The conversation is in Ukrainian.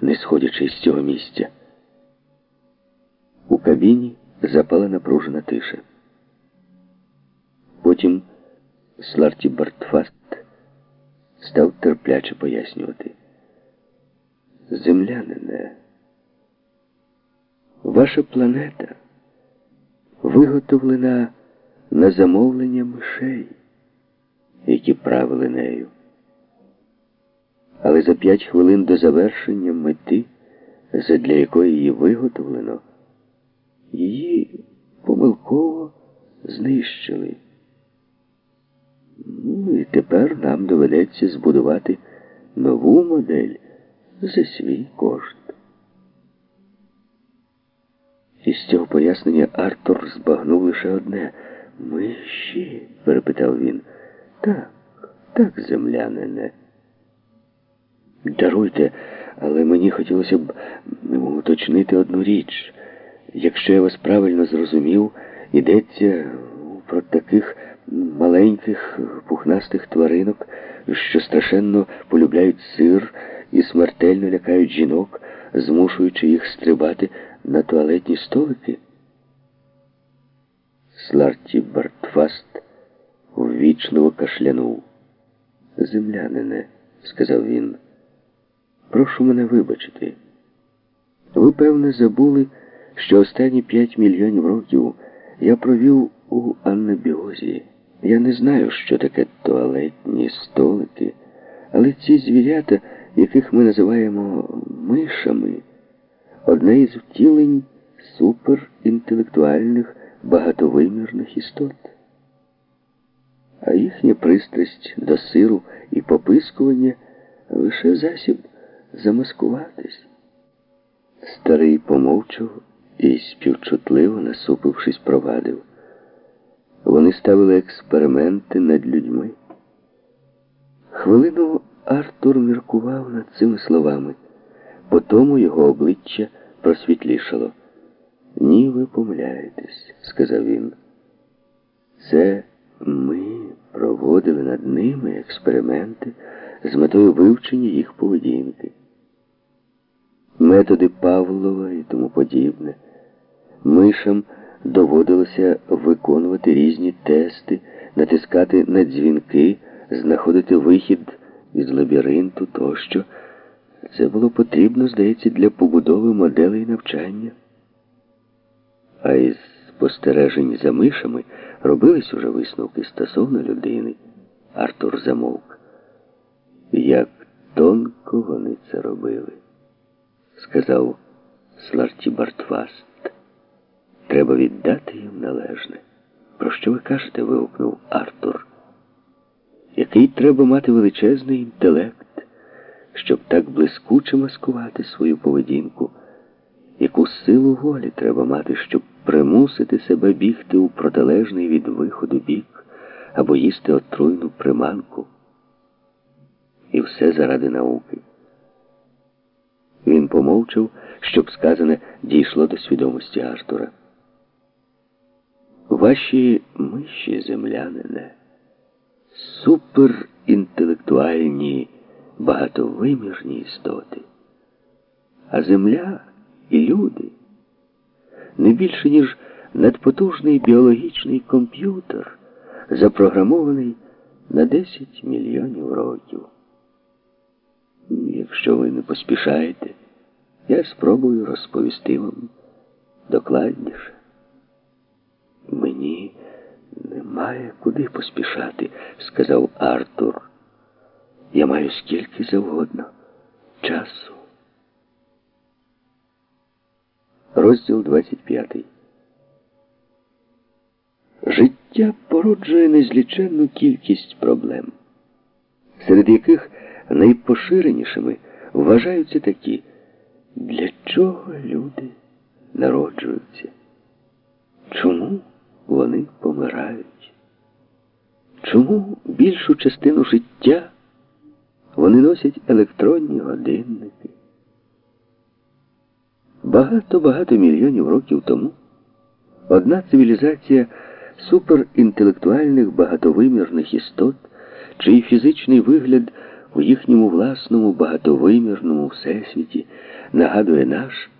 не сходячи з цього місця. У кабіні запала напружена тиша. Потім Сларті Бартфаст став терпляче пояснювати. Землянине, ваша планета виготовлена на замовлення мишей, які правили нею. Але за п'ять хвилин до завершення мети, задля якої її виготовлено, її помилково знищили. Ну і тепер нам доведеться збудувати нову модель за свій кошт. Із цього пояснення Артур збагнув лише одне. Миші? перепитав він. Так, так, землянине. Даруйте, але мені хотілося б уточнити одну річ. Якщо я вас правильно зрозумів, йдеться про таких маленьких пухнастих тваринок, що страшенно полюбляють сир і смертельно лякають жінок, змушуючи їх стрибати на туалетні столики. Сларті Бартфаст ввічливо кашлянув. Землянине, сказав він, прошу мене вибачити. Ви, певне, забули, що останні п'ять мільйонів років я провів у анабіозі. Я не знаю, що таке туалетні столики, але ці звірята, яких ми називаємо мишами, одне із втілень суперінтелектуальних багатовимірних істот. А їхня пристрасть до сиру і попискування лише засіб замаскуватись. Старий помовчав і співчутливо насупившись, провадив. Вони ставили експерименти над людьми. Хвилину Артур міркував над цими словами. Потому його обличчя просвітлішало. Ні, ви помиляєтесь, сказав він. Це ми проводили над ними експерименти з метою вивчення їх поведінки. Методи Павлова і тому подібне. Мишам доводилося виконувати різні тести, натискати на дзвінки, знаходити вихід із лабіринту тощо. Це було потрібно, здається, для побудови моделей навчання. А із спостережень за мишами робились уже висновки стосовно людини. Артур замовк. Як тонко вони це робили, сказав Сларті Бартфаст. Треба віддати їм належне. Про що ви кажете? вигукнув Артур. Який треба мати величезний інтелект, щоб так блискуче маскувати свою поведінку? Яку силу волі треба мати, щоб примусити себе бігти у протилежний від виходу бік або їсти отруйну приманку? І все заради науки. Помовчав, щоб сказане дійшло до свідомості Артура. Ваші миші, землянине, суперінтелектуальні, багатовимірні істоти, а земля і люди не більше, ніж надпотужний біологічний комп'ютер, запрограмований на 10 мільйонів років. Якщо ви не поспішаєте, я спробую розповісти вам докладніше. Мені немає куди поспішати, сказав Артур. Я маю скільки завгодно часу. Розділ 25. Життя породжує незліченну кількість проблем, серед яких найпоширенішими вважаються такі, для чого люди народжуються. Чому вони помирають? Чому більшу частину життя вони носять електронні годинники? Багато-багато мільйонів років тому одна цивілізація суперінтелектуальних багатовимірних істот, чий фізичний вигляд у їхньому власному багатовимірному всесвіті нагадує наш,